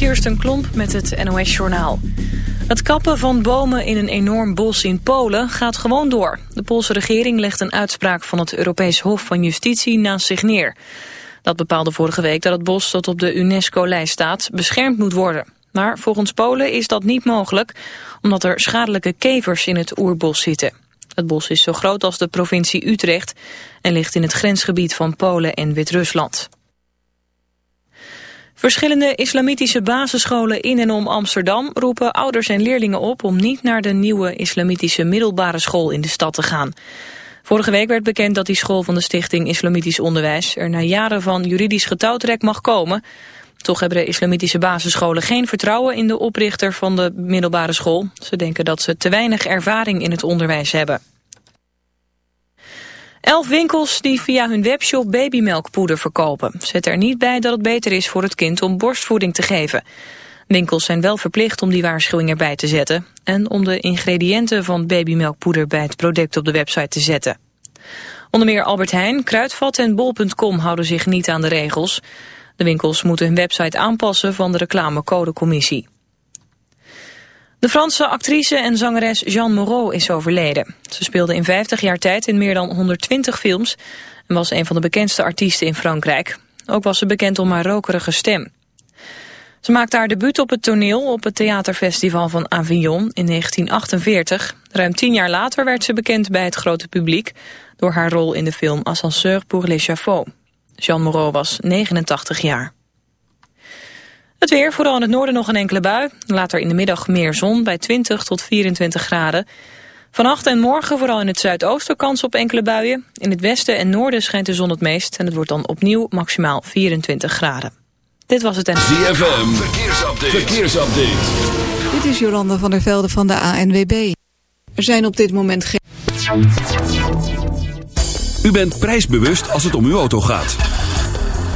Kirsten Klomp met het NOS-journaal. Het kappen van bomen in een enorm bos in Polen gaat gewoon door. De Poolse regering legt een uitspraak van het Europees Hof van Justitie naast zich neer. Dat bepaalde vorige week dat het bos dat op de UNESCO-lijst staat beschermd moet worden. Maar volgens Polen is dat niet mogelijk, omdat er schadelijke kevers in het oerbos zitten. Het bos is zo groot als de provincie Utrecht en ligt in het grensgebied van Polen en Wit-Rusland. Verschillende islamitische basisscholen in en om Amsterdam roepen ouders en leerlingen op om niet naar de nieuwe islamitische middelbare school in de stad te gaan. Vorige week werd bekend dat die school van de stichting Islamitisch Onderwijs er na jaren van juridisch getouwtrek mag komen. Toch hebben de islamitische basisscholen geen vertrouwen in de oprichter van de middelbare school. Ze denken dat ze te weinig ervaring in het onderwijs hebben. Elf winkels die via hun webshop babymelkpoeder verkopen. Zet er niet bij dat het beter is voor het kind om borstvoeding te geven. Winkels zijn wel verplicht om die waarschuwing erbij te zetten... en om de ingrediënten van babymelkpoeder bij het product op de website te zetten. Onder meer Albert Heijn, Kruidvat en Bol.com houden zich niet aan de regels. De winkels moeten hun website aanpassen van de reclamecodecommissie. De Franse actrice en zangeres Jeanne Moreau is overleden. Ze speelde in 50 jaar tijd in meer dan 120 films... en was een van de bekendste artiesten in Frankrijk. Ook was ze bekend om haar rokerige stem. Ze maakte haar debuut op het toneel op het theaterfestival van Avignon in 1948. Ruim tien jaar later werd ze bekend bij het grote publiek... door haar rol in de film Ascenseur pour l'échafaud. Jeanne Moreau was 89 jaar. Het weer, vooral in het noorden nog een enkele bui. Later in de middag meer zon bij 20 tot 24 graden. Vannacht en morgen vooral in het zuidoosten kans op enkele buien. In het westen en noorden schijnt de zon het meest. En het wordt dan opnieuw maximaal 24 graden. Dit was het en... ZFM, verkeersupdate. verkeersupdate. Dit is Jolanda van der Velde van de ANWB. Er zijn op dit moment geen... U bent prijsbewust als het om uw auto gaat.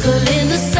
circle in the sun.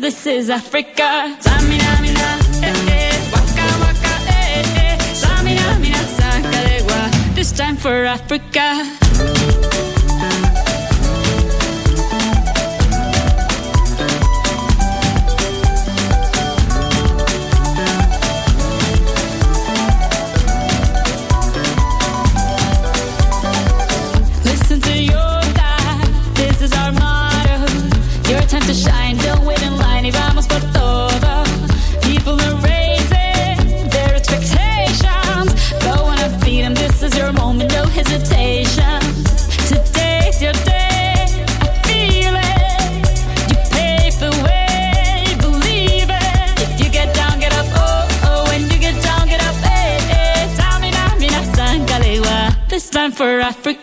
This is Africa. Tamina, mina, eh eh, waka waka, eh eh. Tamina, mina, sangalewa, this time for Africa. For Africa.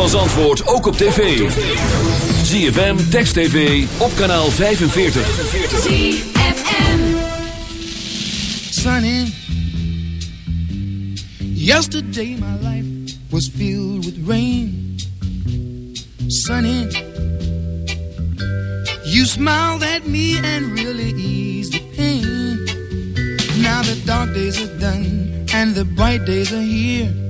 Van Zandvoort ook op tv. ZFM, Text TV, op kanaal 45. Sunny. Yesterday my life was filled with rain. Sunny. You smiled at me and really eased the pain. Now the dark days are done and the bright days are here.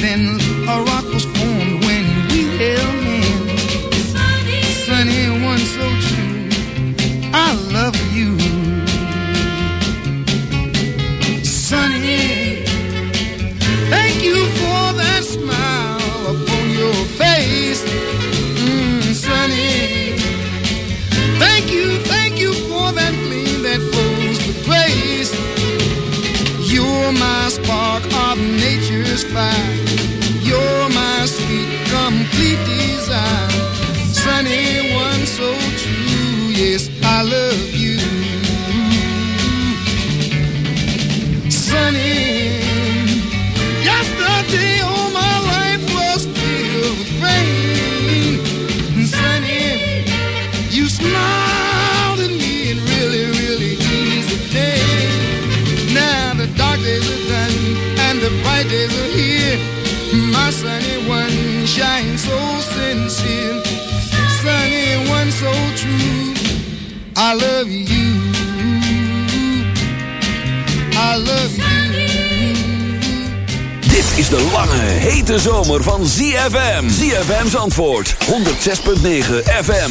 Then a rock was I love you. I love you. Dit is de lange, hete zomer van ZFM. ZFM's antwoord, 106.9 FM.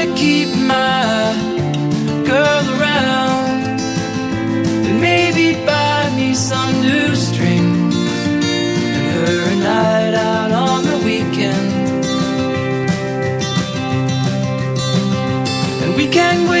and we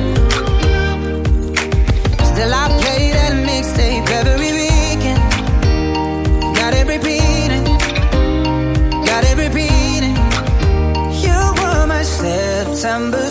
September